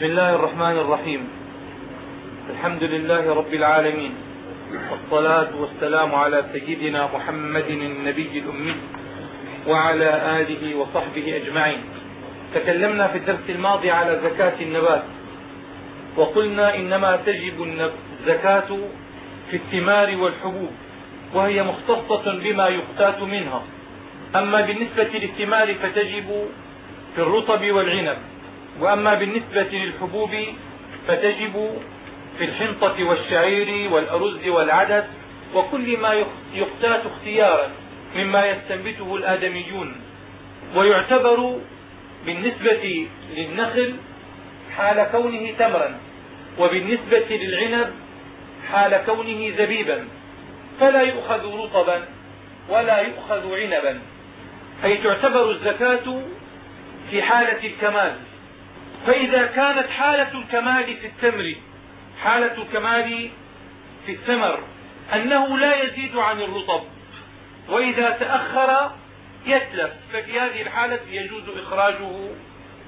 بسم الله الرحمن الرحيم. الحمد لله رب العالمين. والصلاة والسلام على سيدنا محمد النبي الأمي وعلى آله وصحبه أجمعين. تكلمنا في الدرس الماضي على زكاة النبات. وقلنا إنما تجب الزكاة في الثمار والحبوب وهي مختصة بما يقتات منها. أما بالنسبة للثمار فتجب في الرطب والعنب. وأما بالنسبة للحبوب فتجب في الحنطة والشعير والأرز والعدس وكل ما يقتات اختيارا مما يستنبته الآدميون. ويعتبر بالنسبة للنخل حال كونه تمرا وبالنسبة للعنب حال كونه زبيبا. فلا يؤخذ رطبا ولا يؤخذ عنبا أي تعتبر الزكاة في حالة الكمال. فإذا كانت حالة الكمال في التمر حالة الكمال في الثمر أنه لا يزيد عن الرطب وإذا تأخر يتلف ففي هذه الحالة يجوز إخراجه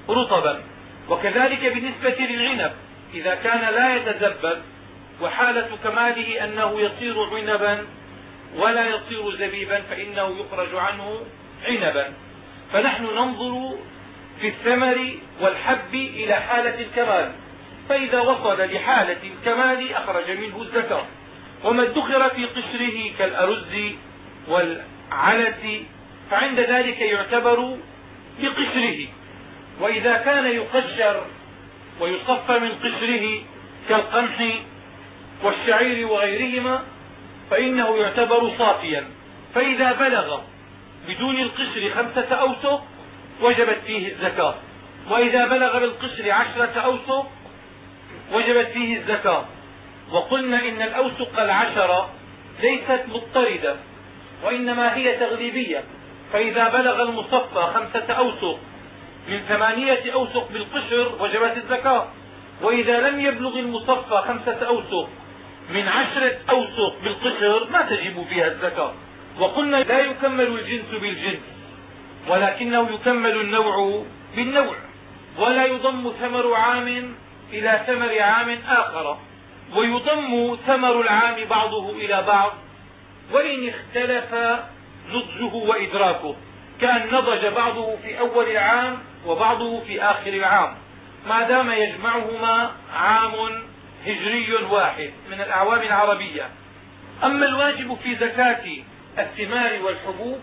رطبا. وكذلك بالنسبة للعنب إذا كان لا يتزبب وحالة كماله أنه يصير عنبا ولا يصير زبيبا فإنه يخرج عنه عنبا. فنحن ننظر في الثمر والحب إلى حالة الكمال فإذا وصل لحالة الكمال أخرج منه الزكاة وما ادخر في قشره كالأرز والعلس فعند ذلك يعتبر بقشره. وإذا كان يقشر ويصفى من قشره كالقمح والشعير وغيرهما فإنه يعتبر صافيا. فإذا بلغ بدون القشر خمسة أوسق وجبت فيه الزكاة. وإذا بلغ بالقشر عشرة أوسق وجبت فيه الزكاة. وقلنا إن الأوسق العشرة ليست مضطردة وإنما هي تغليبية. فإذا بلغ المصفى خمسة أوسق من ثمانية أوسق بالقشر وجبت الزكاة. وإذا لم يبلغ المصفى خمسة أوسق من عشرة أوسق بالقشر ما تجب فيها الزكاة. وقلنا لا يكمل الجنس بالجنس. ولكنه يكمل النوع بالنوع ولا يضم ثمر عام إلى ثمر عام آخر ويضم ثمر العام بعضه إلى بعض وإن اختلف نضجه وإدراكه كأن نضج بعضه في أول العام وبعضه في آخر العام ما دام يجمعهما عام هجري واحد من الأعوام العربية. أما الواجب في زكاة الثمار والحبوب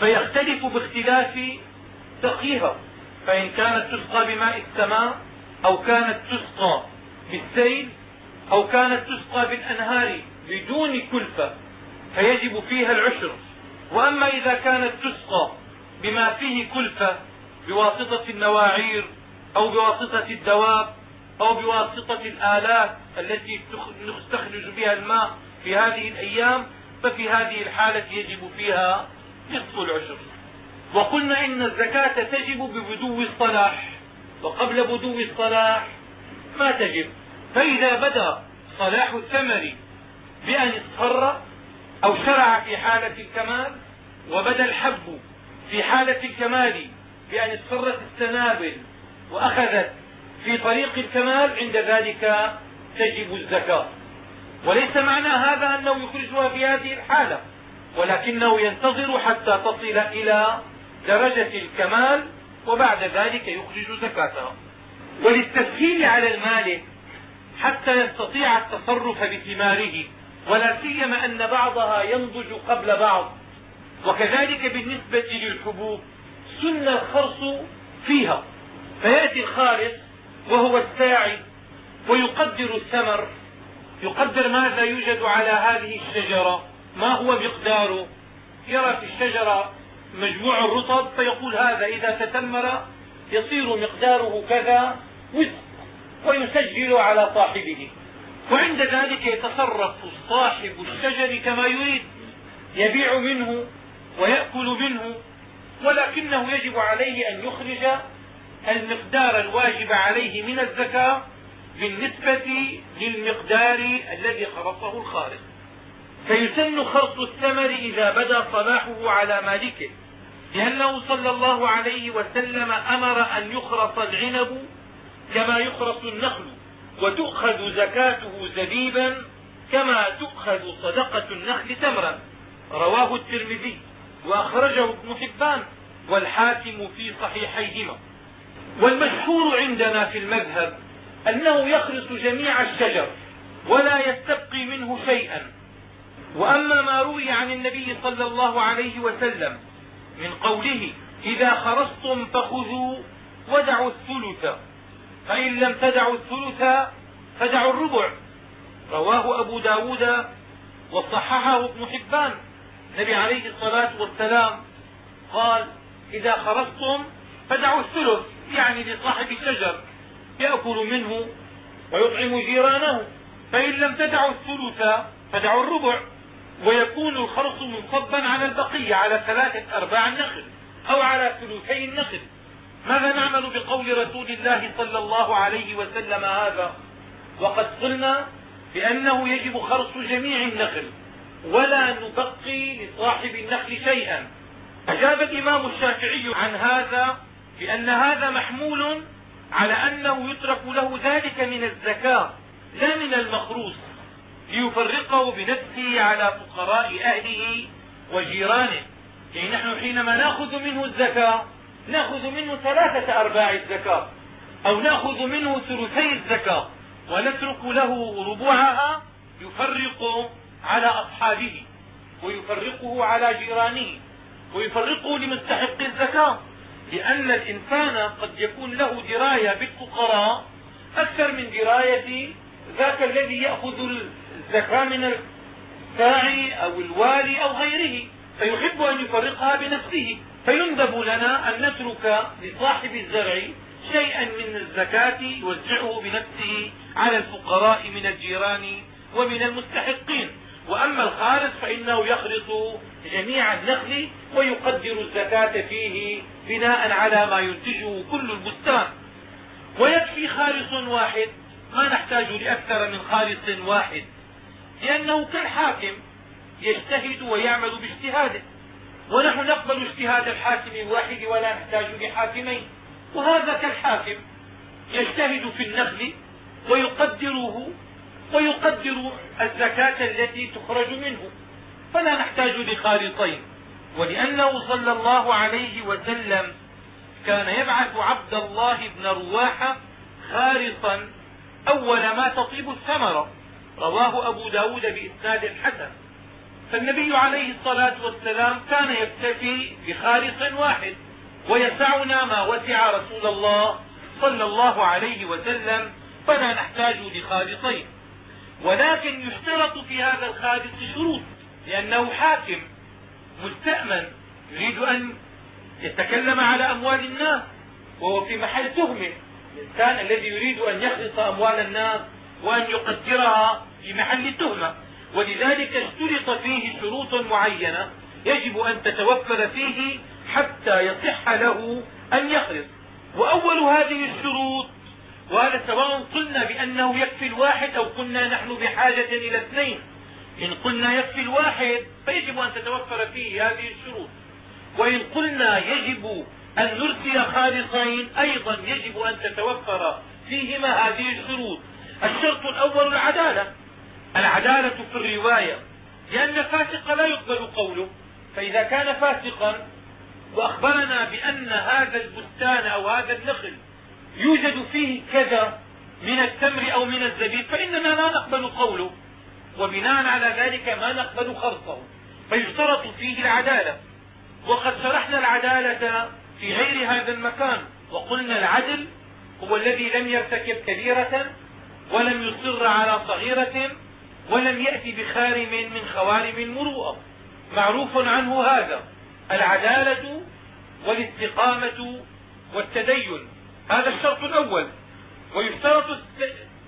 فيختلف باختلاف سقيها فإن كانت تسقى بماء السماء أو كانت تسقى بالسيل أو كانت تسقى بالأنهار بدون كلفة فيجب فيها العشر. وأما إذا كانت تسقى بما فيه كلفة بواسطة النواعير أو بواسطة الدواب أو بواسطة الآلات التي نستخرج بها الماء في هذه الأيام ففي هذه الحالة يجب فيها نصف العشر. وقلنا إن الزكاة تجب ببدو الصلاح. وقبل بدو الصلاح ما تجب. فإذا بدا صلاح الثمر بأن اصفر أو شرع في حالة الكمال وبدا الحب في حالة الكمال بأن اصفرت السنابل وأخذت في طريق الكمال عند ذلك تجب الزكاة. وليس معنى هذا أنه يخرجها في هذه الحالة. ولكنه ينتظر حتى تصل إلى درجة الكمال وبعد ذلك يخرج زكاتها وللتسهيل على المال حتى يستطيع التصرف بثماره ولا سيما أن بعضها ينضج قبل بعض. وكذلك بالنسبة للحبوب سن الخرص فيها. فيأتي الخارص وهو الساعي ويقدر الثمر. يقدر ماذا يوجد على هذه الشجرة؟ ما هو مقداره يرى في الشجرة مجموع الرطب؟ فيقول هذا إذا تتمر يصير مقداره كذا وزن ويسجل على صاحبه. وعند ذلك يتصرف صاحب الشجر كما يريد يبيع منه ويأكل منه ولكنه يجب عليه أن يخرج المقدار الواجب عليه من الزكاة بالنسبة للمقدار الذي خرصه الخارج. فيسن خرص الثمر إذا بدا صلاحه على مالكه لأنه صلى الله عليه وسلم أمر أن يخرص العنب كما يخرص النخل وتؤخذ زكاته زبيبا كما تؤخذ صدقة النخل تمرا. رواه الترمذي وأخرجه ابن حبان والحاكم في صحيحيهما. والمشهور عندنا في المذهب أنه يخرص جميع الشجر ولا يستبقي منه شيئا. وأما ما روي عن النبي صلى الله عليه وسلم من قوله إذا خرصتم فخذوا ودعوا الثلث فإن لم تدعوا الثلث فدعوا الربع. رواه أبو ب داود وصححه ابن حبان. النبي عليه الصلاة والسلام قال إذا خرجتم فدعوا الثلث يعني لصاحب الشجر يأكل منه ويطعم جيرانه. فإن لم تدعوا الثلث فدعوا الربع. ويكون الخرص منصبا على البقية على ثلاثة أرباع النخل أو على ثلثي النخل. ماذا نعمل بقول رسول الله صلى الله عليه وسلم هذا؟ وقد قلنا بأنه يجب خرص جميع النخل ولا نبقي لصاحب النخل شيئا. أجاب الإمام الشافعي عن هذا بأن هذا محمول على أنه يترك له ذلك من الزكاة لا من المخروص. ليفرقه بنفسه على فقراء أهله وجيرانه. يعني نحن حينما نأخذ منه الزكاة نأخذ منه ثلاثة أرباع الزكاة أو نأخذ منه ثلثي الزكاة ونترك له ربوعها يفرق على أصحابه ويفرقه على جيرانه ويفرقه لمستحق الزكاة. لأن الإنسان قد يكون له دراية بالفقراء أكثر من دراية ذاك الذي يأخذ الزكاة من الساعي أو الوالي أو غيره فيحب أن يفرقها بنفسه. فيندب لنا أن نترك لصاحب الزرع شيئا من الزكاة يوزعه بنفسه على الفقراء من الجيران ومن المستحقين. وأما الخالص فإنه يخلط جميع النخل ويقدر الزكاة فيه بناء على ما ينتجه كل البستان. ويكفي خالص واحد ما نحتاج لأكثر من خالص واحد. لأنه كالحاكم يجتهد ويعمل باجتهاده. ونحن نقبل اجتهاد الحاكم الواحد ولا نحتاج لحاكمين. وهذا كالحاكم يجتهد في النخل ويقدره ويقدر الزكاة التي تخرج منه. فلا نحتاج لخالطين. ولأنه صلى الله عليه وسلم كان يبعث عبد الله بن رواحة خالصا أول ما تطيب الثمرة. رواه أبو ب داود بإسناد حسن. فالنبي عليه الصلاة والسلام كان يكتفي بخالص واحد ويسعنا ما وسع رسول الله صلى الله عليه وسلم فلا نحتاج لخالصين ولكن يشترط في هذا الخالص شروط لأنه حاكم مستأمن يريد أن يتكلم على أموال الناس وهو في محل تهمة. الإنسان الذي يريد أن يخلص أموال الناس وأن يقدرها في محل تهمة ولذلك اشترط فيه شروط معينة يجب أن تتوفر فيه حتى يصح له أن يخلص وأول هذه الشروط وهذا سواء قلنا بأنه يكفي الواحد أو قلنا نحن بحاجة إلى اثنين. إن قلنا يكفي الواحد فيجب أن تتوفر فيه هذه الشروط. وإن قلنا يجب أن نرسل خالصين أيضا يجب أن تتوفر فيهما هذه الشروط. الشرط الأول العدالة. العدالة في الرواية لأن الفاسق لا يقبل قوله. فإذا كان فاسقا وأخبرنا بأن هذا البستان أو هذا النخل يوجد فيه كذا من التمر أو من الزبيب فإننا لا نقبل قوله. وبناء على ذلك ما نقبل خرصه فيشترط فيه العدالة. وقد شرحنا العدالة في غير هذا المكان. وقلنا العدل هو الذي لم يرتكب كبيرة ولم يصر على صغيرة ولم يأتي بخارم من خوارم المروءة. معروف عنه هذا العدالة والاستقامة والتدين. هذا الشرط الأول. ويشترط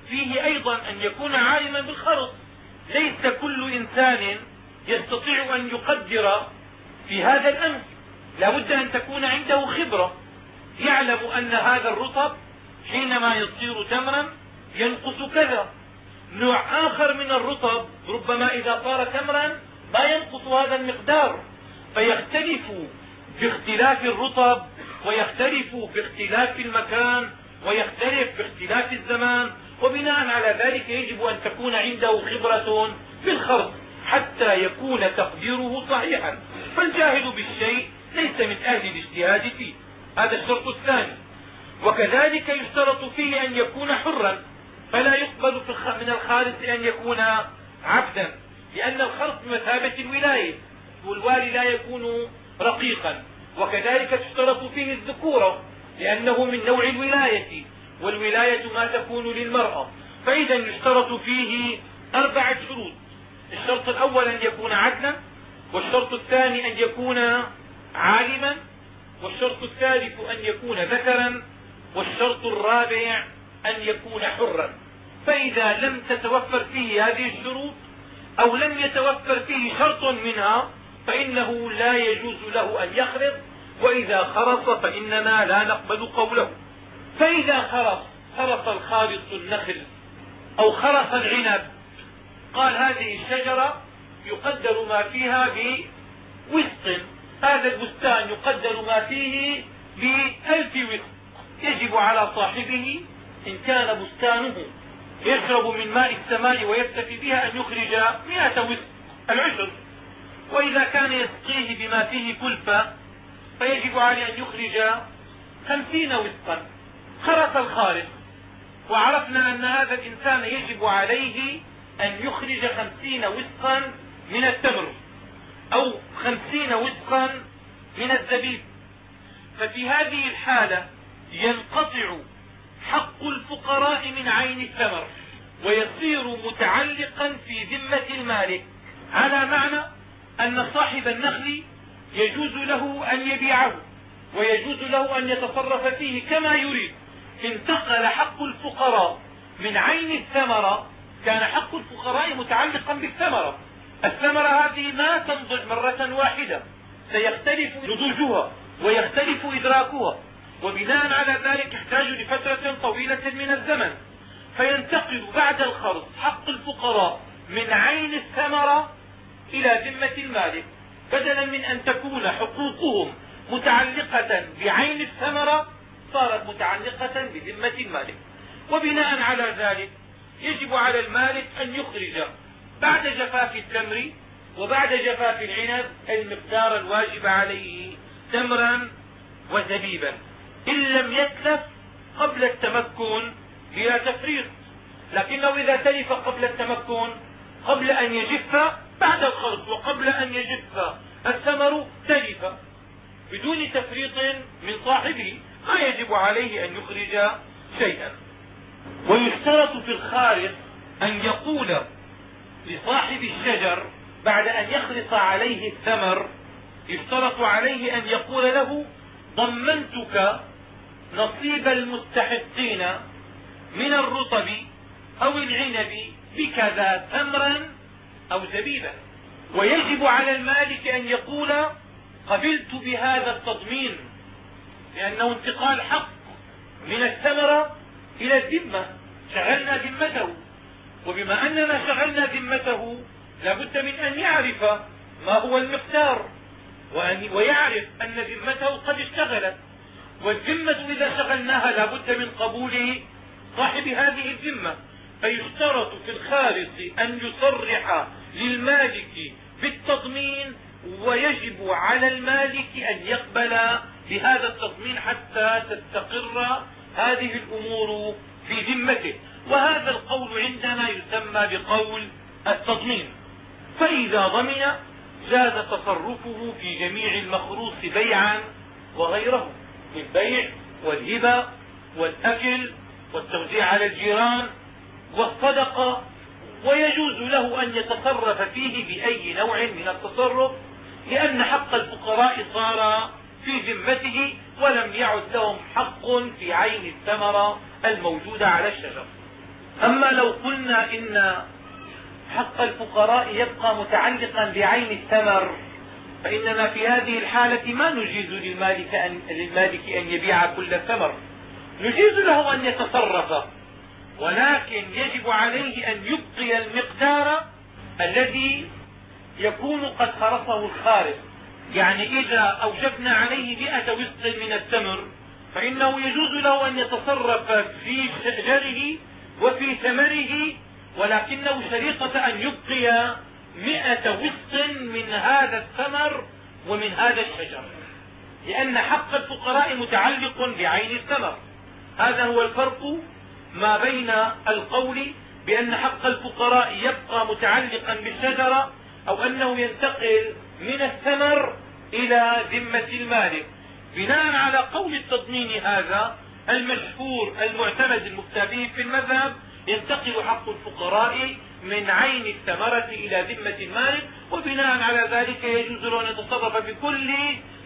فيه أيضا أن يكون عالما بالخرص ليس كل إنسان يستطيع أن يقدر في هذا الأمر لا بد أن تكون عنده خبرة. يعلم أن هذا الرطب حينما يصير تمرا ينقص كذا. نوع آخر من الرطب ربما إذا صار تمرا ما ينقص هذا المقدار. فيختلف باختلاف الرطب ويختلف باختلاف المكان ويختلف باختلاف الزمان وبناء على ذلك يجب أن تكون عنده خبرة في الخرص حتى يكون تقديره صحيحا. فالجاهل بالشيء ليس من أهل الاجتهاد فيه. هذا الشرط الثاني. وكذلك يشترط فيه أن يكون حرا. فلا يقبل من الخالص أن يكون عبدا لأن الخلط بمثابة الولاية والوالي لا يكون رقيقا. وكذلك تشترط فيه الذكورة لأنه من نوع الولاية والولاية ما تكون للمرأة. فإذا يشترط فيه أربعة شروط. الشرط الأول أن يكون عدلا والشرط الثاني أن يكون عالما والشرط الثالث أن يكون ذكرا والشرط الرابع أن يكون حرا. فإذا لم تتوفر فيه هذه الشروط أو لم يتوفر فيه شرط منها فإنه لا يجوز له أن يخرط وإذا خرص فإننا لا نقبل قوله. فإذا خرص خرص الخالص النخل أو خرص العنب. قال هذه الشجرة يقدر ما فيها بوسق هذا البستان يقدر ما فيه بألف وسق يجب على صاحبه إن كان بستانه يشرب من ماء السماء ويكتفي بها أن يخرج مئة وسق العشر. وإذا كان يسقيه بما فيه كلفة فيجب عليه أن يخرج خمسين وسقا. خرس الخالق وعرفنا أن هذا الإنسان يجب عليه أن يخرج خمسين وسقا من التمر أو خمسين وسقا من الزبيب. ففي هذه الحالة ينقطع حق الفقراء من عين الثمر ويصير متعلقا في ذمة المالك. على معنى أن صاحب النخل يجوز له أن يبيعه ويجوز له أن يتصرف فيه كما يريد. انتقل حق الفقراء من عين الثمرة كان حق الفقراء متعلقا بالثمرة الثمرة هذه ما تنضج مرة واحدة سيختلف نضوجها ويختلف إدراكها. وبناء على ذلك يحتاج لفترة طويلة من الزمن. فينتقل بعد الخرص حق الفقراء من عين الثمرة إلى ذمة المالك بدلا من أن تكون حقوقهم متعلقة بعين الثمرة صارت متعلقة بذمة المالك. وبناء على ذلك يجب على المالك أن يخرج بعد جفاف التمر وبعد جفاف العنب المقدار الواجب عليه تمرا وزبيبا. إن لم يتلف قبل التمكن بلا تفريط. لكنه إذا تلف قبل التمكن قبل أن يجف بعد الخلط وقبل أن يجف الثمر تلف. بدون تفريط من صاحبه ما يجب عليه أن يخرج شيئا. ويشترط في الخارق أن يقول لصاحب الشجر بعد أن يخرص عليه الثمر يشترط عليه أن يقول له ضمنتك نصيب المستحقين من الرطب أو العنب بكذا تمرا أو زبيبا. ويجب على المالك أن يقول قبلت بهذا التضمين لأنه انتقال حق من الثمرة إلى الذمة شغلنا ذمته. وبما أننا شغلنا ذمته لا بد من أن يعرف ما هو المقدار ويعرف أن ذمته قد اشتغلت. والذمة إذا شغلناها لا بد من قبول صاحب هذه الذمة. فيشترط في الخالص أن يصرح للمالك بالتضمين ويجب على المالك أن يقبل بهذا التضمين حتى تستقر هذه الأمور في ذمته. وهذا القول عندنا يسمى بقول التضمين. فإذا ضمن جاز تصرفه في جميع المخروص بيعا وغيره. البيع والهبة والأكل والتوزيع على الجيران والصدقة ويجوز له أن يتصرف فيه بأي نوع من التصرف لأن حق الفقراء صار في ذمته ولم يعد لهم حق في عين الثمرة الموجودة على الشجر. أما لو قلنا إن حق الفقراء يبقى متعلقا بعين الثمر فإننا في هذه الحالة ما نجيز للمالك أن, للمالك أن يبيع كل ثمر. نجيز له أن يتصرف ولكن يجب عليه أن يبقي المقدار الذي يكون قد خرصه الخارج. يعني إذا أوجبنا عليه مئة وسق من التمر فإنه يجوز له أن يتصرف في شجره وفي ثمره ولكنه شريطة أن يبقي مئة وسق من هذا الثمر ومن هذا الشجر. لأن حق الفقراء متعلق بعين الثمر. هذا هو الفرق ما بين القول بأن حق الفقراء يبقى متعلقا بالشجرة أو أنه ينتقل من الثمر إلى ذمة المالك بناء على قول التضمين هذا المشهور المعتمد المفتى به في المذهب ينتقل حق الفقراء من عين الثمرة إلى ذمة المالك وبناء على ذلك يجوز له أن يتصرف بكل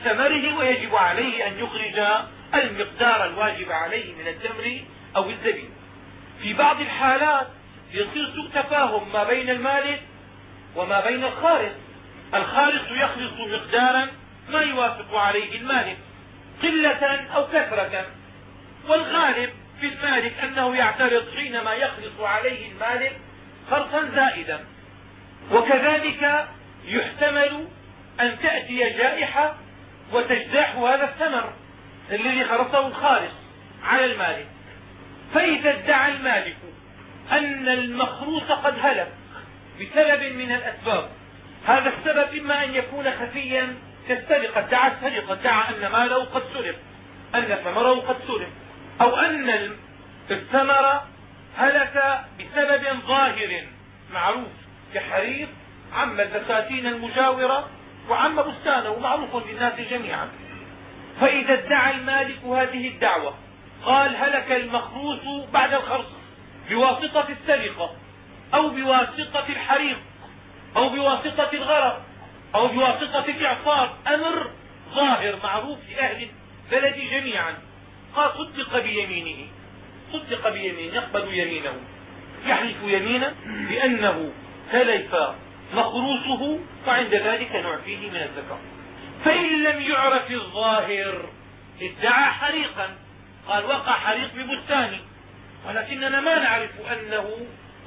ثمره ويجب عليه أن يخرج المقدار الواجب عليه من التمر أو الزبيب. في بعض الحالات يصير سوء تفاهم ما بين المالك وما بين الخالص. الخالص يخلص مقدارا ما يوافق عليه المالك قلة أو كثرة. والغالب في المالك أنه يعترض حينما يخلص عليه المالك خرصا زائدا. وكذلك يحتمل أن تأتي جائحة وتجتاح هذا الثمر الذي خرصه الخالص على المالك فإذا ادعى المالك أن المخروص قد هلك بسبب من الأسباب هذا السبب إما أن يكون خفيا كالسرقة. ادعى السرقة ادعى أن ماله قد سرق أن ثمره قد سرق أو أن الثمر هلك بسبب ظاهر معروف كحريق عم البساتين المجاورة وعم بستانه معروف للناس جميعا. فإذا ادعى المالك هذه الدعوة قال هلك المخروس بعد الخرص بواسطة السرقة أو بواسطة الحريق أو بواسطة الغرق أو بواسطة الإعصار. أمر ظاهر معروف لأهل البلد جميعا. قال صدق بيمينه. صدق بيمينه يقبل يمينه. يحلف يمينا بأنه تلف مخروصه فعند ذلك نعفيه من الزكاة فإن لم يعرف الظاهر ادعى حريقا. قال وقع حريق ببستاني ولكننا ما نعرف أنه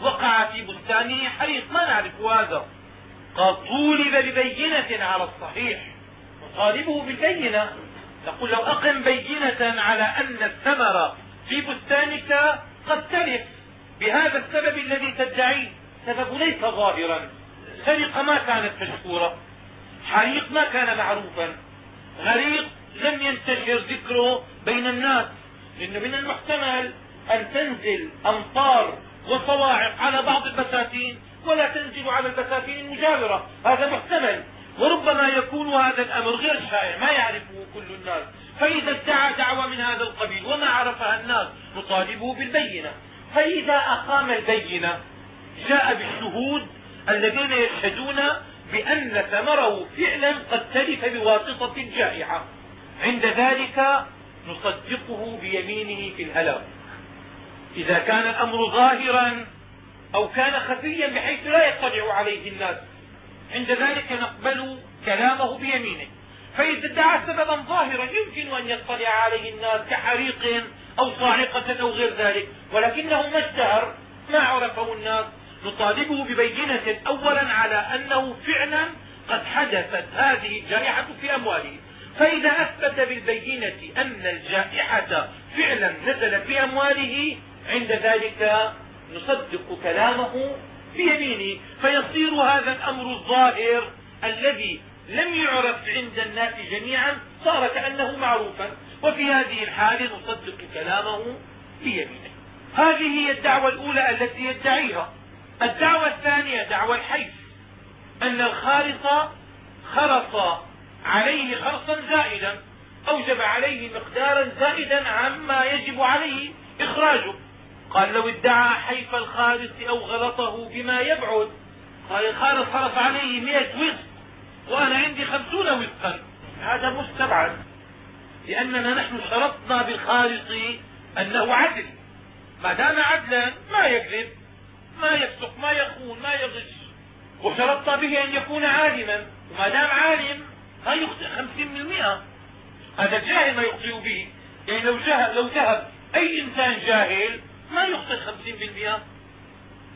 وقع في بستانه حريق. ما نعرف هذا. قال طولب ببينة على الصحيح. نطالبه بالبينة. تقول لو أقم بينة على أن الثمر في بستانك قد تلف بهذا السبب الذي تدعيه سبب ليس ظاهرا. سرقة ما كانت مشهورة. حريق ما كان معروفا. غريق لم ينتشر ذكره بين الناس. لأنه من المحتمل أن تنزل أمطار وصواعق على بعض البساتين ولا تنزل على البساتين المجاورة هذا محتمل. وربما يكون هذا الأمر غير شائع ما يعرفه كل الناس. فإذا ادعى دعوة من هذا القبيل وما عرفها الناس نطالبه بالبينة. فإذا أقام البينة جاء بالشهود الذين يشهدون بأن ثمره فعلا قد تلف بواسطة الجائحة عند ذلك نصدقه بيمينه في الهلاك. إذا كان الأمر ظاهرا أو كان خفيا بحيث لا يطلع عليه الناس. عند ذلك نقبل كلامه بيمينه. فإذا ادعى سببا ظاهرا يمكن أن يطلع عليه الناس كحريق أو صاعقة أو غير ذلك ولكنه ما اشتهر ما عرفه الناس. نطالبه ببينة أولا على أنه فعلا قد حدثت هذه الجائحة في أمواله. فإذا أثبت بالبينة أن الجائحة فعلا نزلت في أمواله عند ذلك نصدق كلامه بيمينه فيصير هذا الأمر الظاهر الذي لم يعرف عند الناس جميعا صار كأنه معروفا. وفي هذه الحال نصدق كلامه بيمينه هذه هي الدعوة الأولى التي يدعيها. الدعوة الثانية دعوة الحيف أن الخالص خرص عليه خرصا زائدا أوجب عليه مقدارا زائدا عما يجب عليه إخراجه. قال لو ادعى حيف الخالص أو غلطه بما يبعد قال الخالص خرص عليه مئة وسق وأنا عندي خمسون وسقا هذا مستبعد لأننا نحن شرطنا بالخالص أنه عدل. ما دام عدلا ما يكذب ما يفسق ما يخون ما يغش. وشرطنا به أن يكون عالما. وما دام عالم ما يخطئ خمسين من المئة هذا الجاهل ما يخطئ به. يعني لو جهل لو ذهب أي إنسان جاهل ما يخطئ خمسين بالمئة؟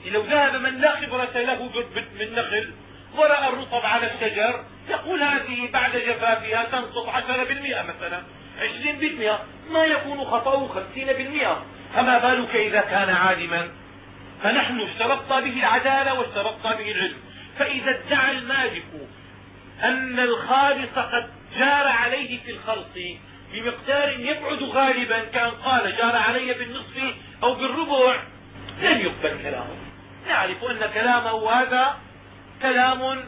لو ذهب من لا خبرة له من نخل ورأى الرطب على الشجر يقول هذه بعد جفافها تنقص عشرة بالمئة مثلا. عشرين بالمئة ما يكون خطأه خمسين بالمئة. فما بالك إذا كان عالما؟ فنحن اشترطنا به العدالة واشترطنا به العلم. فإذا ادعى المالك أن الخالص قد جار عليه في الخلط بمقدار يبعد غالبا كأن قال جار علي بالنصف أو بالربع لم يقبل كلامه. نعرف أن كلامه هذا كلام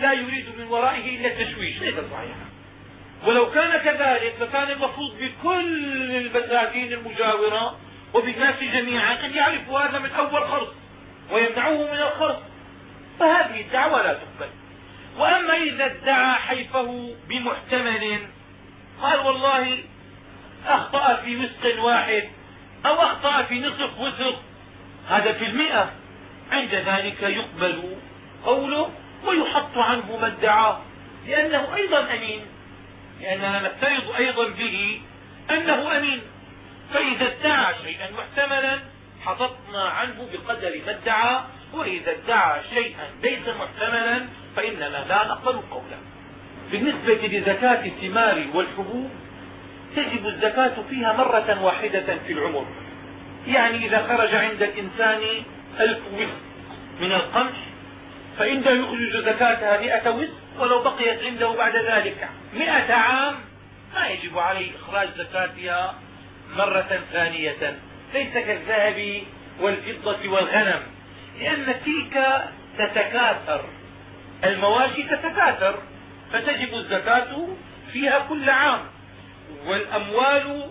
لا يريد من ورائه إلا التشويش ليس صحيحا. ولو كان كذلك لكان المفروض بكل البساتين المجاورة وبالناس جميعا أن يعرفوا هذا من أول خرص ويمنعوه من الخرص فهذه الدعوة لا تقبل. وأما إذا ادعى حيفه بمحتمل قال والله أخطأ في وسق واحد أو أخطأ في نصف وسق هذا في المئة. عند ذلك يقبل قوله ويحط عنه ما ادعاه لأنه أيضا أمين. لأننا نفترض أيضا به أنه أمين. فإذا ادعى شيئا محتملا حططنا عنه بقدر ما ادعى. وإذا ادعى شيئا ليس محتملا فإننا لا نقبل قوله. بالنسبة لزكاة الثمار والحبوب تجب الزكاة فيها مرة واحدة في العمر. يعني إذا خرج عند الإنسان ألف وسق من القمح فإنه يخرج زكاتها مئة وسق ولو بقيت عنده بعد ذلك مئة عام ما يجب عليه إخراج زكاتها مرة ثانية. ليس كالذهب والفضة والغنم لأن تلك تتكاثر المواشي تتكاثر فتجب الزكاة فيها كل عام. والأموال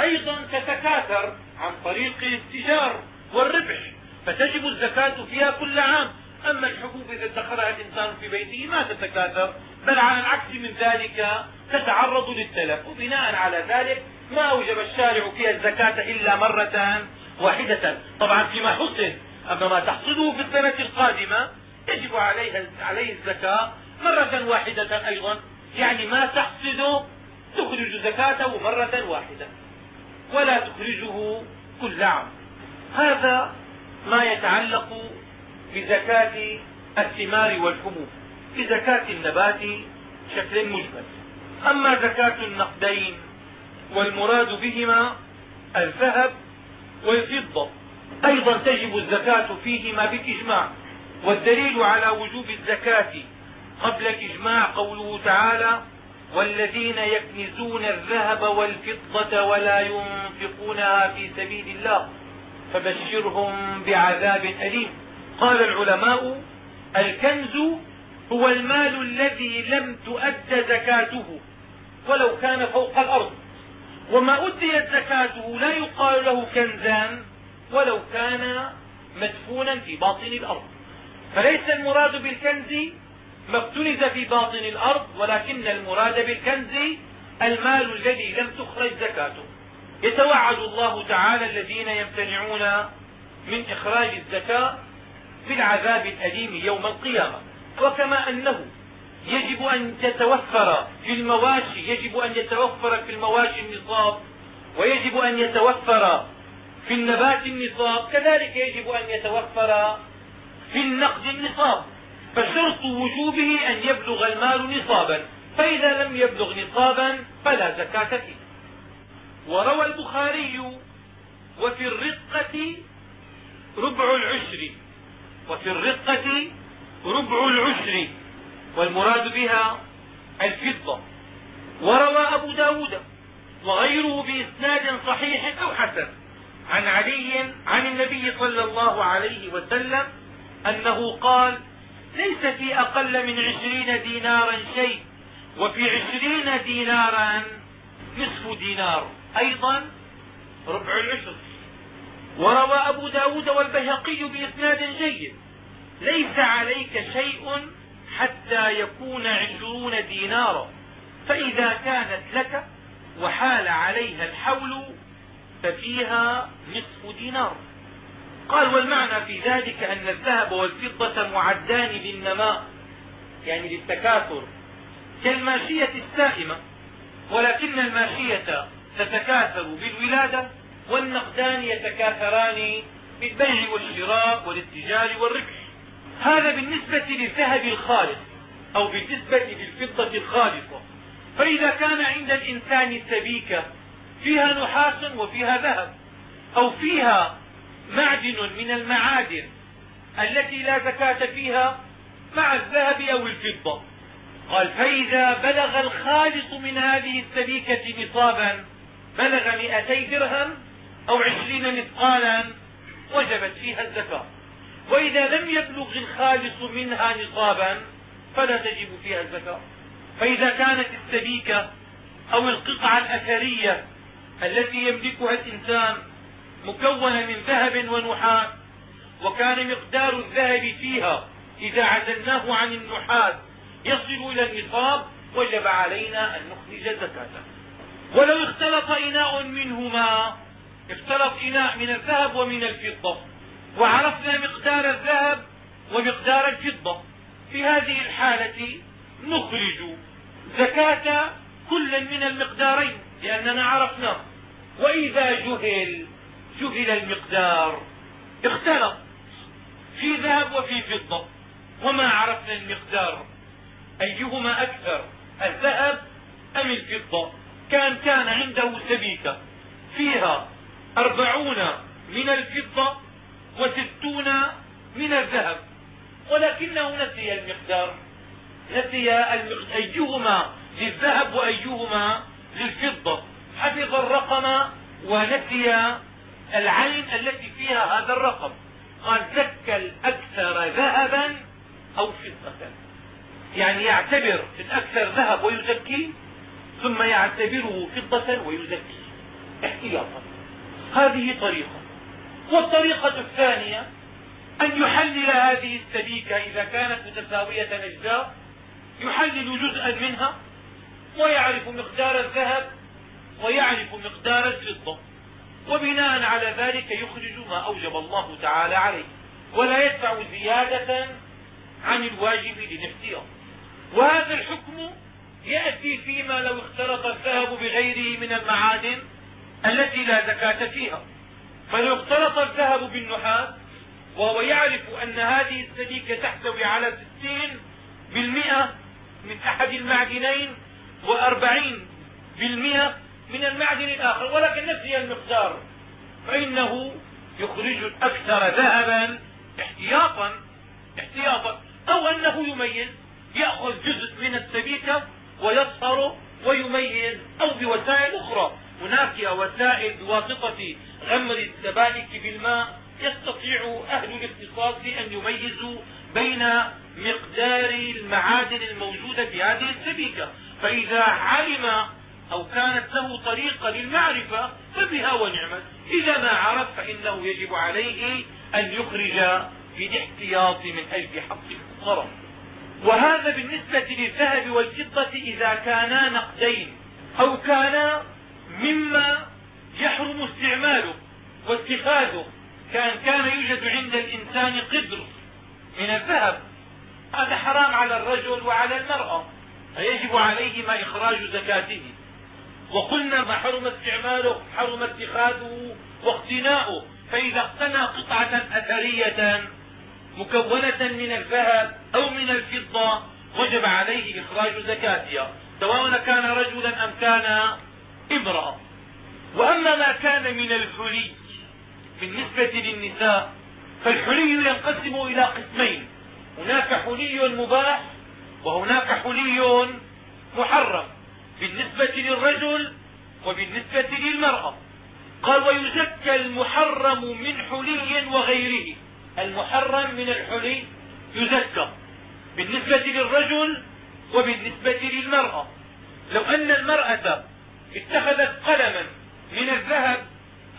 أيضا تتكاثر عن طريق الاتجار والربح فتجب الزكاة فيها كل عام. أما الحبوب إذا ادخرها الإنسان في بيته ما تتكاثر بل على العكس من ذلك تتعرض للتلف وبناء على ذلك ما أوجب الشارع فيها الزكاة إلا مرة واحدة. طبعا فيما حصل أما ما تحصده في السنة القادمة يجب عليها عليه الزكاة مرة واحدة أيضا. يعني ما تحصده تخرج زكاته مرة واحدة ولا تخرجه كل عام. هذا ما يتعلق بزكاة الثمار والحبوب بزكاة النبات بشكل مجمل. أما زكاة النقدين والمراد بهما الذهب والفضة أيضا تجب الزكاة فيهما بالإجماع والدليل على وجوب الزكاة قبل الإجماع قوله تعالى والذين يكنزون الذهب والفضة ولا ينفقونها في سبيل الله فبشرهم بعذاب أليم. قال العلماء الكنز هو المال الذي لم تؤد زكاته ولو كان فوق الأرض. وما أديت زكاته لا يقال له كنزان ولو كان مدفونا في باطن الأرض. فليس المراد بالكنز ما اكتنز في باطن الأرض ولكن المراد بالكنز المال الذي لم تخرج زكاته. يتوعد الله تعالى الذين يمتنعون من إخراج الزكاة بالعذاب الأليم يوم القيامة. وكما أنه يجب أن تتوفر في المواشي يجب أن يتوفر في المواشي النصاب ويجب أن يتوفر في النبات النصاب كذلك يجب أن يتوفر في النقد النصاب. فشرط وجوبه أن يبلغ المال نصابا. فإذا لم يبلغ نصابا فلا زكاة فيه. وروى البخاري وفي الرقة ربع العشر. وفي الرقة ربع العشر. والمراد بها الفضة. وروى أبو ب داود وغيره بإسناد صحيح أو حسن عن علي عن النبي صلى الله عليه وسلم أنه قال ليس في أقل من عشرين دينارا شيء وفي عشرين دينارا نصف دينار. أيضا ربع العشر. وروى أبو ب داود والبيهقي بإسناد جيد. ليس عليك شيء حتى يكون عشرون دينارا. فإذا كانت لك وحال عليها الحول ففيها نصف دينار. قال والمعنى في ذلك أن الذهب والفضة معدان للنماء يعني للتكاثر كالماشية السائمة ولكن الماشية تتكاثر بالولادة والنقدان يتكاثران بالبيع والشراء والاتجار والربح. هذا بالنسبة للذهب الخالص أو بالنسبة للفضة الخالصة. فإذا كان عند الإنسان سبيكة فيها نحاس وفيها ذهب أو فيها معدن من المعادن التي لا زكاة فيها مع الذهب أو الفضة. قال فإذا بلغ الخالص من هذه السبيكة نصابا بلغ مئتي درهم أو عشرين مثقالا وجبت فيها الزكاة. وإذا لم يبلغ الخالص منها نصابا فلا تجب فيها الزكاة. فإذا كانت السبيكة أو القطعة الأثرية التي يملكها الإنسان مكونة من ذهب ونحاس وكان مقدار الذهب فيها إذا عزلناه عن النحاس يصل إلى النصاب وجب علينا أن نخرج زكاته ولو اختلط إناء منهما اختلط إناء من الذهب ومن الفضة وعرفنا مقدار الذهب ومقدار الفضة. في هذه الحالة نخرج زكاة كل من المقدارين لأننا عرفناه. وإذا جهل جهل المقدار. اختلط. في ذهب وفي فضة. وما عرفنا المقدار. أيهما أكثر الذهب أم الفضة؟ كان كان عنده سبيكة فيها أربعون من الفضة وستون من الذهب. ولكنه نسي المقدار. نسي أيهما للذهب وأيهما للفضة. حفظ الرقم ونسي العين التي فيها هذا الرقم. قال زكى الأكثر ذهبا أو فضة. يعني يعتبر الأكثر ذهب ويزكي ثم يعتبره فضة ويزكي. احتياطا. هذه طريقة. والطريقة الثانية أن يحلل هذه السبيكة إذا كانت متساوية أجزاء يحلل جزءا منها ويعرف مقدار الذهب ويعرف مقدار الفضة. وبناء على ذلك يخرج ما أوجب الله تعالى عليه ولا يدفع زيادة عن الواجب للاحتياط. وهذا الحكم يأتي فيما لو اختلط الذهب بغيره من المعادن التي لا زكاة فيها. فلو اختلط الذهب بالنحاس وهو يعرف أن هذه السليكة تحتوي على ستين بالمئة من أحد المعدنين وأربعين بالمئة من المعدن الآخر ولكن نسي المقدار. فإنه يخرج الأكثر ذهبا احتياطا احتياطا. أو أنه يميز يأخذ جزء من السبيكة ويصهر ويميز أو بوسائل أخرى. هناك وسائل بواسطة غمر السبائك بالماء يستطيع أهل الاختصاص أن يميزوا بين مقدار المعادن الموجودة في هذه السبيكة. فإذا علم أو كانت له طريقة للمعرفة فبها ونعمت. إذا ما عرف فإنه يجب عليه أن يخرج بالاحتياط من أجل حق الفقراء وهذا بالنسبة للذهب والفضة إذا كانا نقدين أو كانا مما يحرم استعماله واتخاذه كان كان يوجد عند الإنسان قدر من الذهب. هذا حرام على الرجل وعلى المرأة. فيجب عليهما إخراج زكاته. وقلنا ما حرم استعماله حرم اتخاذه واقتناؤه فإذا اقتنى قطعة أثرية مكونة من الذهب أو من الفضة وجب عليه إخراج زكاتها سواء كان رجلا أم كان امرأة. وأما ما كان من الحلي بالنسبة للنساء فالحلي ينقسم إلى قسمين هناك حلي مباح وهناك حلي محرم. بالنسبة للرجل وبالنسبة للمرأة. قال ويزكى المحرم من حلي وغيره. المحرم من الحلي يزكى. بالنسبة للرجل وبالنسبة للمرأة. لو أن المرأة اتخذت قلما من الذهب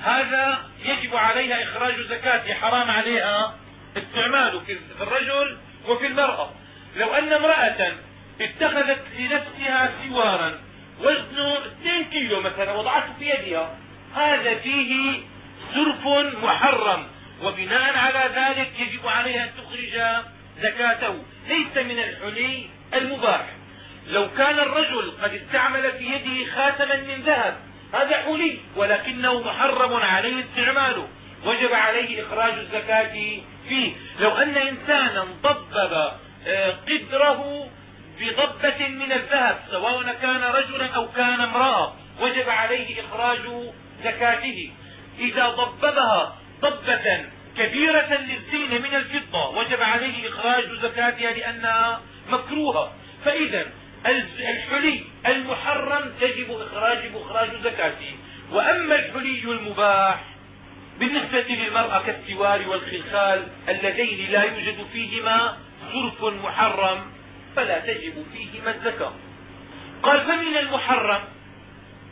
هذا يجب عليها إخراج زكاة حرام عليها استعماله في الرجل وفي المرأة. لو أن امرأة اتخذت لنفسها سوارا وزنه 2 كيلو مثلا وضعته في يدها هذا فيه سرف محرم وبناء على ذلك يجب عليها أن تخرج زكاته. ليس من الحلي المباح. لو كان الرجل قد استعمل في يده خاتما من ذهب هذا حلي ولكنه محرم عليه استعماله. وجب عليه إخراج الزكاة فيه. لو أن إنسانا ضبب آه، قدره بضبة من الذهب سواء كان رجلا أو كان امرأة وجب عليه إخراج زكاته. إذا ضببها ضبة كبيرة للزينة من الفضة وجب عليه إخراج زكاتها لأنها مكروهة. فإذا الحلي المحرم تجب إخراج إخراج زكاته. وأما الحلي المباح بالنسبة للمرأة كالسوار والخلخال اللذين لا يوجد فيهما صرف محرم. فلا تجب فيهما الزكاة قال فمن المحرم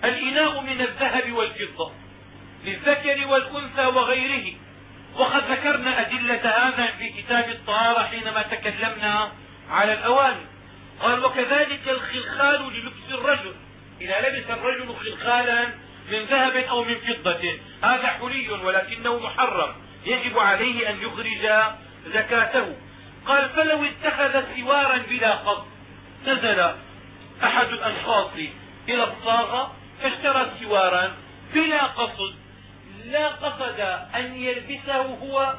الإناء من الذهب والفضة للذكر والأنثى وغيره. وقد ذكرنا أدلة هذا في كتاب الطهارة حينما تكلمنا على الأواني قال وكذلك الخلخال للبس الرجل. إذا لبس الرجل خلخالا من ذهب أو من فضة هذا حلي ولكنه محرم. يجب عليه أن يخرج زكاته. قال فلو اتخذ سوارا بلا قصد نزل أحد الأشخاص إلى الصاغة فاشترى سوارا بلا قصد. لا قصد أن يلبسه هو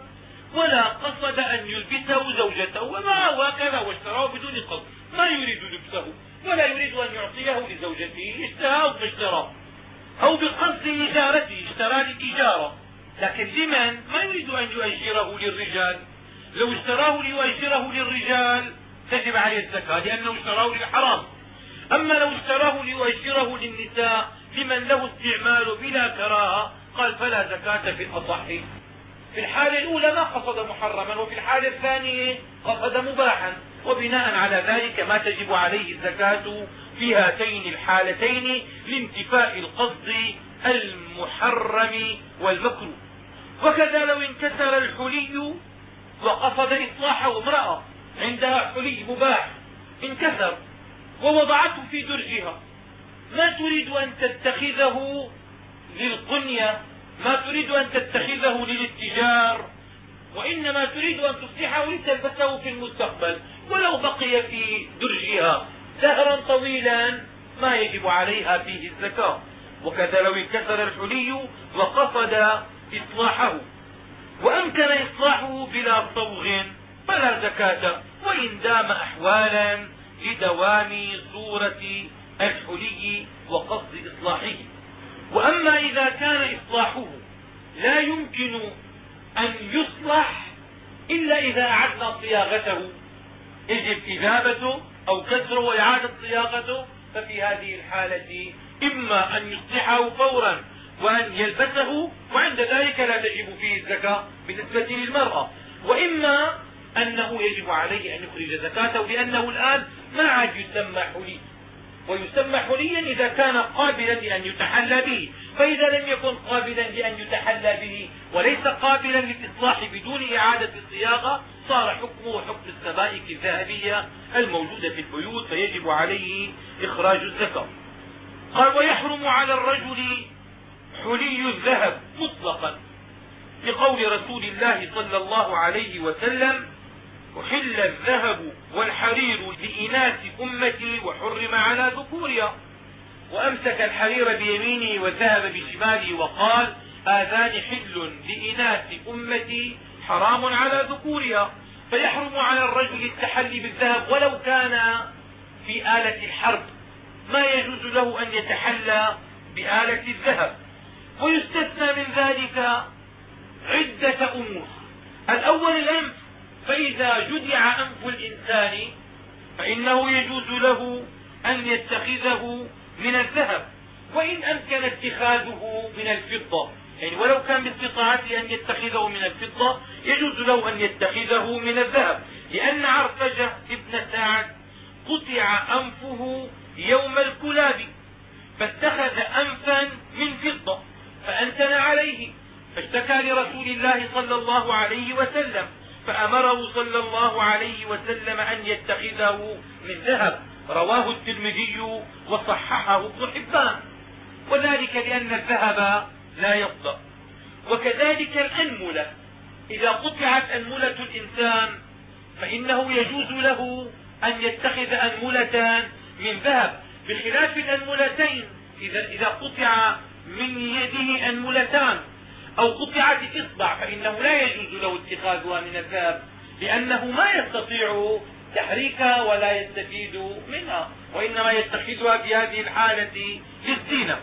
ولا قصد أن يلبسه زوجته وما هكذا واشتراه بدون قصد. ما يريد لبسه ولا يريد أن يعطيه لزوجته اشتراه فاشتراه. أو بقصد إجارته اشترى للإجارة لكن لمن؟ ما يريد أن يؤجره للرجال. لو اشتراه ليؤجره للرجال تجب عليه الزكاة لأنه اشتراه للحرام أما لو اشتراه ليؤجره للنساء لمن له استعمال بلا كراهة قال فلا زكاة في الأصح. في الحالة الأولى ما قصد محرما وفي الحالة الثانية قصد مباحا. وبناء على ذلك ما تجب عليه الزكاة في هاتين الحالتين لانتفاء القصد المحرم والمكروه. وكذا لو انكسر الحلي وقصد إصلاحه امرأة عندها حلي مباح انكسر ووضعته في درجها. ما تريد أن تتخذه للقنية؟ ما تريد أن تتخذه للاتجار؟ وإنما تريد أن تصلحه لتلبسه في المستقبل. ولو بقي في درجها دهرا طويلا ما يجب عليها فيه الزكاة. وكذا لو انكسر الحلي وقصد إصلاحه. وأمكن إصلاحه بلا صوغ فلا زكاة وإن دام أحوالا لدوام صورة الحلي وقصد إصلاحه. وأما إذا كان إصلاحه لا يمكن أن يصلح إلا إذا أعدنا صياغته. يجب إذابته أو كسره وإعادة صياغته ففي هذه الحالة إما أن يصلحه فورا وأن يلبسه؟ وعند ذلك لا تجب فيه الزكاة بالنسبة للمرأة. وإما أنه يجب عليه أن يخرج زكاته لأنه الآن ما عاد يسمى حلي. ويسمى حليا إذا كان قابلا لأن يتحلى به. فإذا لم يكن قابلا لأن يتحلى به وليس قابلا للإصلاح بدون إعادة الصياغة صار حكمه حكم السبائك الذهبية الموجودة في البيوت فيجب عليه إخراج الزكاة. قال ويحرم على الرجل حلي الذهب مطلقا لقول رسول الله صلى الله عليه وسلم أحل الذهب والحرير لإناث أمتي وحرم على ذكورها وأمسك الحرير بيمينه والذهب بشماله وقال هذان حل لإناث أمتي حرام على ذكورها فيحرم على الرجل التحلي بالذهب ولو كان في آلة الحرب. ما يجوز له أن يتحلى بآلة الذهب. ويستثنى من ذلك عدة أمور. الأول الأنف فإذا جدع أنف الإنسان فإنه يجوز له أن يتخذه من الذهب وإن أمكن اتخاذه من الفضة. يعني ولو كان باستطاعته أن يتخذه من الفضة يجوز له أن يتخذه من الذهب. لأن عرفجة ابن سعد قطع أنفه يوم الكلاب فاتخذ أنفا من فضة. فأنتن عليه فاشتكى لرسول الله صلى الله عليه وسلم فأمره صلى الله عليه وسلم أن يتخذه من ذهب. رواه الترمذي وصححه ابن حبان. وذلك لأن الذهب لا يصدأ وكذلك الأنملة إذا قطعت أنملة الإنسان فإنه يجوز له أن يتخذ أنملة من ذهب. بخلاف الأنملتين إذا قطع من يده أنملتان أو قطعت الإصبع فإنه لا يجوز له اتخاذها من الذهب لأنه ما يستطيع تحريكها ولا يستفيد منها وإنما يتخذها في هذه الحالة للزينة.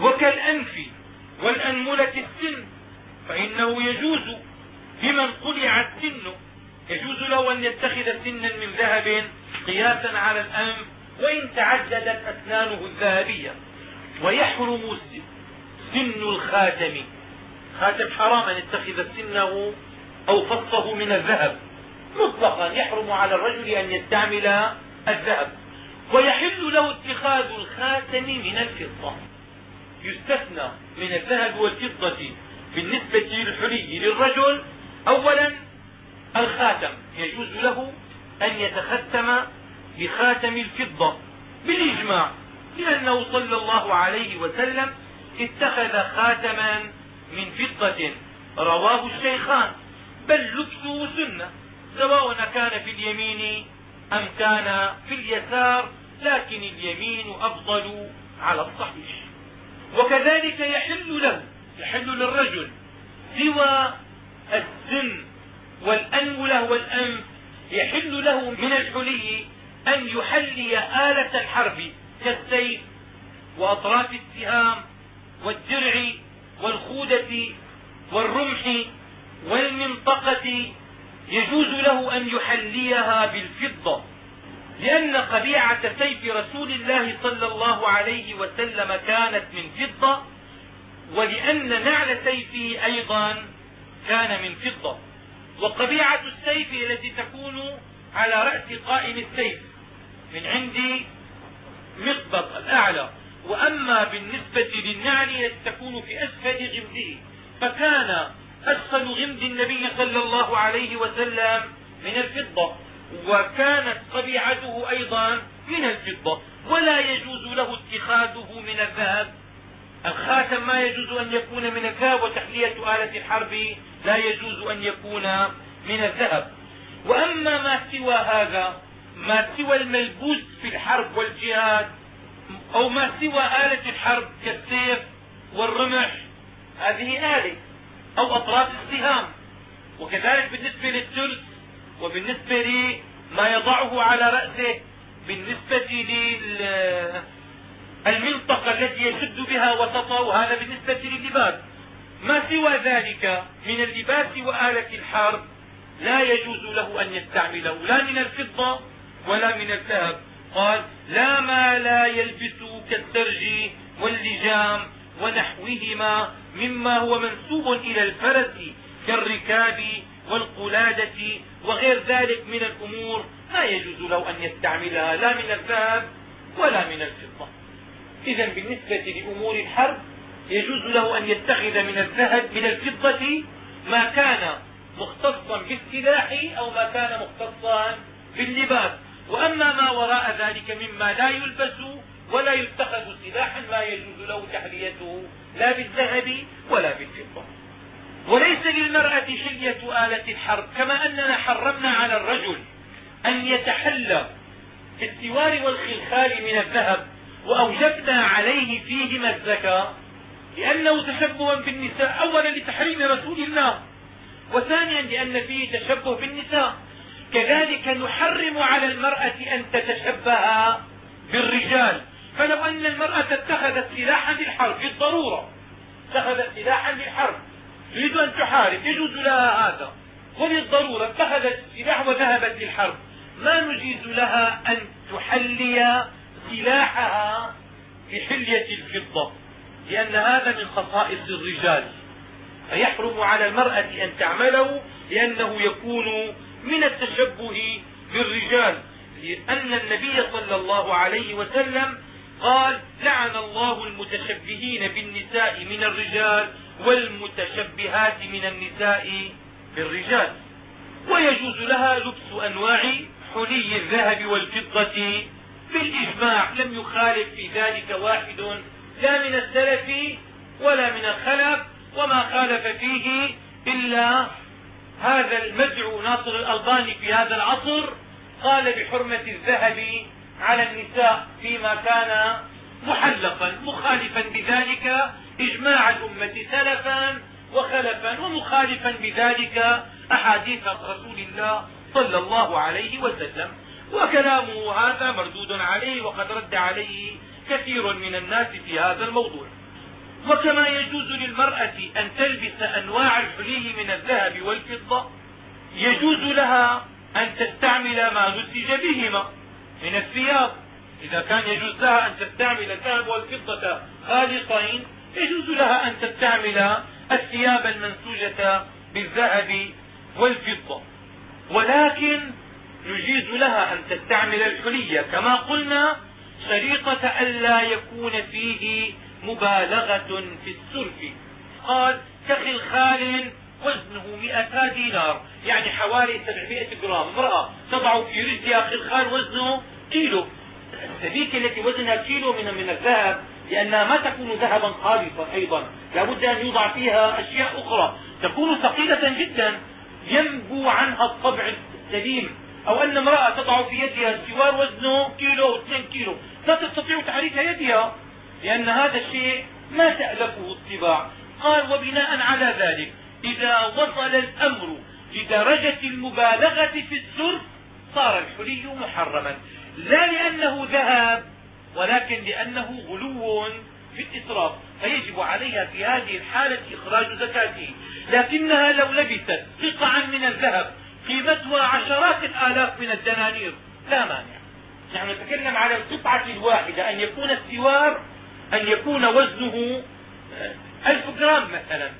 وكالأنف والأنملة السن فإنه يجوز لمن قلع السن يجوز له أن يتخذ سنا من ذهب قياسا على الأنف وإن تعددت أسنانه الذهبية. ويحرم سن الخاتم. خاتم حرام أن يتخذ سنه أو فصه من الذهب. مطلقا يحرم على الرجل أن يستعمل الذهب. ويحل له اتخاذ الخاتم من الفضة. يستثنى من الذهب والفضة بالنسبة للحلي للرجل. أولا الخاتم. يجوز له أن يتختم بخاتم الفضة. بالإجماع لأنه صلى الله عليه وسلم اتخذ خاتما من فضة رواه الشيخان. بل لبسه سنة سواء كان في اليمين أم كان في اليسار لكن اليمين أفضل على الصحيح. وكذلك يحل له يحل للرجل سوى السن والأنملة والأنف يحل له من الحلي أن يحلي آلة الحرب. كالسيف وأطراف السهام والدرع والخودة والرمح والمنطقة يجوز له أن يحليها بالفضة لأن قبيعة سيف رسول الله صلى الله عليه وسلم كانت من فضة ولأن نعل سيفه أيضا كان من فضة. وقبيعة السيف التي تكون على رأس قائم السيف من عند مقبض الأعلى وأما بالنسبة للنعل تكون في أسفل غمده فكان أسفل غمد النبي صلى الله عليه وسلم من الفضة وكانت طبيعته أيضا من الفضة ولا يجوز له اتخاذه من الذهب. الخاتم ما يجوز أن يكون من الذهب وتحلية آلة الحرب لا يجوز أن يكون من الذهب. وأما ما سوى هذا ما سوى الملبوس في الحرب والجهاد أو ما سوى آلة الحرب كالسيف والرمح. هذه آلة أو أطراف السهام وكذلك بالنسبة للترس وبالنسبة لما يضعه على رأسه بالنسبة للمنطقة التي يشد بها وسطه هذا بالنسبة للباس ما سوى ذلك من اللباس وآلة الحرب لا يجوز له أن يستعمله. لا من الفضة ولا من الذهب. قال لا ما لا يلبس كالدرج واللجام ونحوهما مما هو منسوب إلى الفرس كالركاب والقلادة وغير ذلك من الأمور ما يجوز له أن يستعملها لا من الذهب ولا من الفضة. إذا بالنسبة لأمور الحرب يجوز له أن يتخذ من الذهب من الفضة ما كان مختصا بالسلاح أو ما كان مختصا باللباس. وأما ما وراء ذلك مما لا يلبس ولا يتخذ سلاحا ما يجوز له تحليته لا بالذهب ولا بالفضة. وليس للمرأة حلية آلة الحرب كما أننا حرمنا على الرجل أن يتحلى في السوار والخلخال من الذهب وأوجبنا عليه فيهما الزكاة لأنه تشبها بالنساء أولا لتحريم رسول الله وثانيا لأن فيه تشبه بالنساء. كذلك نحرم على المرأة أن تتشبه بالرجال. فلو أن المرأة اتخذت سلاحا للحرب بالضرورة اتخذت سلاحا للحرب تريد أن تحارب يجوز لها هذا. وللضرورة اتخذت سلاح وذهبت للحرب. ما نجيز لها أن تحلي سلاحها بحلية الفضة لأن هذا من خصائص الرجال. فيحرم على المرأة أن تعمله لأنه يكون من التشبه بالرجال لأن النبي صلى الله عليه وسلم قال لعن الله المتشبهين بالنساء من الرجال والمتشبهات من النساء بالرجال ويجوز لها لبس أنواع حلي الذهب والفضة بالإجماع لم يخالف في ذلك واحد لا من السلف ولا من الخلف وما خالف فيه إلا هذا المدعو ناصر الألباني في هذا العصر قال بحرمة الذهب على النساء فيما كان محلقا مخالفا بذلك إجماع الأمة سلفا وخلفا ومخالفا بذلك أحاديث رسول الله صلى الله عليه وسلم. وكلامه هذا مردود عليه وقد رد عليه كثير من الناس في هذا الموضوع. وكما يجوز للمرأة أن تلبس أنواع الحلي من الذهب والفضة يجوز لها أن تستعمل ما نسج بهما من الثياب. إذا كان يجوز لها أن تستعمل الذهب والفضة خالصين يجوز لها أن تستعمل الثياب المنسوجة بالذهب والفضة. ولكن يجيز لها أن تستعمل الحلي كما قلنا شريطة ألا يكون فيه مبالغة في السرف قال كخلخال وزنه مئتا دينار يعني حوالي 700 جرام. امرأة تضع في رجلها خلخال وزنه كيلو. السبيكة التي وزنها كيلو من من الذهب لأنها ما تكون ذهبا خالصا أيضا. لا بد أن يوضع فيها أشياء أخرى. تكون ثقيلة جدا ينبو عنها الطبع السليم. أو أن امرأة تضع في يدها سوار وزنه كيلو أو اثنين كيلو. لا تستطيع تحريك يدها. لأن هذا الشيء ما تألفه الطباع. قال وبناء على ذلك إذا وصل الأمر لدرجة المبالغة في السر صار الحلي محرما. لا لأنه ذهب ولكن لأنه غلو في الإسراف فيجب عليها في هذه الحالة إخراج زكاته. لكنها لو لبست قطعا من الذهب قيمتها عشرات الآلاف من الدنانير. لا مانع. نحن نتكلم على القطعة الواحدة أن يكون السوار أن يكون وزنه ألف جرام مثلا.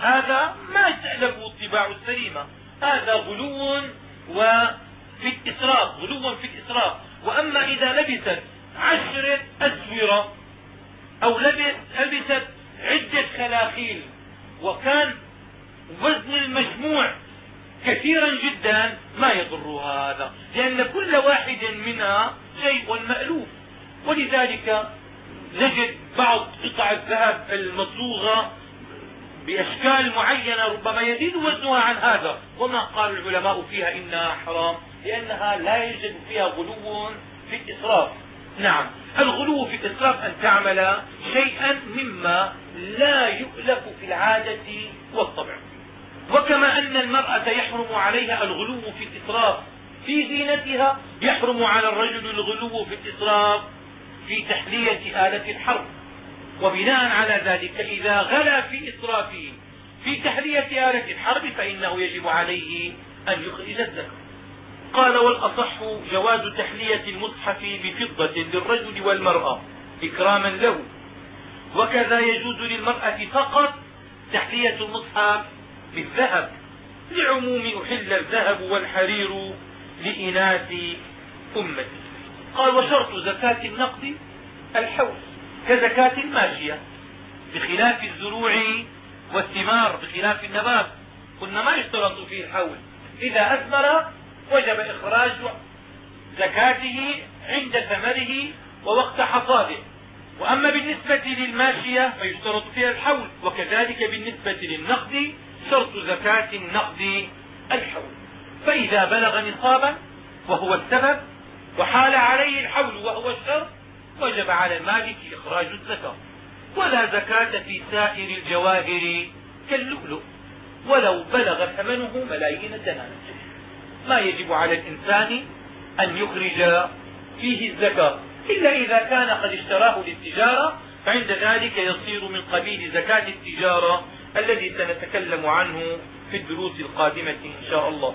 هذا ما يستألفه الطباع السليمة. هذا غلو وفي الإسراف غلو في الإسراف. وأما إذا لبست عشرة أسورة أو لبست عدة خلاخيل وكان وزن المجموع كثيرا جدا ما يضرها هذا. لأن كل واحد منها شيء مألوف. ولذلك نجد بعض قطع الذهب المصوغة بأشكال معينة ربما يزيد وزنها عن هذا. وما قال العلماء فيها إنها حرام؟ لأنها لا يوجد فيها غلو في الإسراف. نعم. الغلو في الإسراف أن تعمل شيئا مما لا يؤلف في العادة والطبع. وكما أن المرأة يحرم عليها الغلو في الإسراف في زينتها يحرم على الرجل الغلو في الإسراف في تحلية آلة الحرب. وبناء على ذلك إذا غلا في إسرافه في تحلية آلة الحرب فإنه يجب عليه أن يخرج الزكاة قال والأصح جواز تحلية المصحف بفضة للرجل والمرأة إكراما له. وكذا يجوز للمرأة فقط تحلية المصحف بالذهب لعموم أحل الذهب والحرير لإناث أمتي قال وشرط زكاة النقد الحول كزكاة الماشية بخلاف الزروع والثمار بخلاف النبات. قلنا ما يشترط فيه الحول إذا أثمر وجب إخراج زكاته عند ثمره ووقت حصاده. وأما بالنسبة للماشية فيشترط فيها الحول وكذلك بالنسبة للنقد شرط زكاة النقد الحول فإذا بلغ نصابا وهو السبب وحال عليه الحول وهو الشرط وجب على المالك إخراج الزكاة ولا زكاة في سائر الجواهر كاللؤلؤ. ولو بلغ ثمنه ملايين الدنانير. ما يجب على الإنسان أن يخرج فيه الزكاة إلا إذا كان قد اشتراه للتجارة فعند ذلك يصير من قبيل زكاة التجارة الذي سنتكلم عنه في الدروس القادمة إن شاء الله.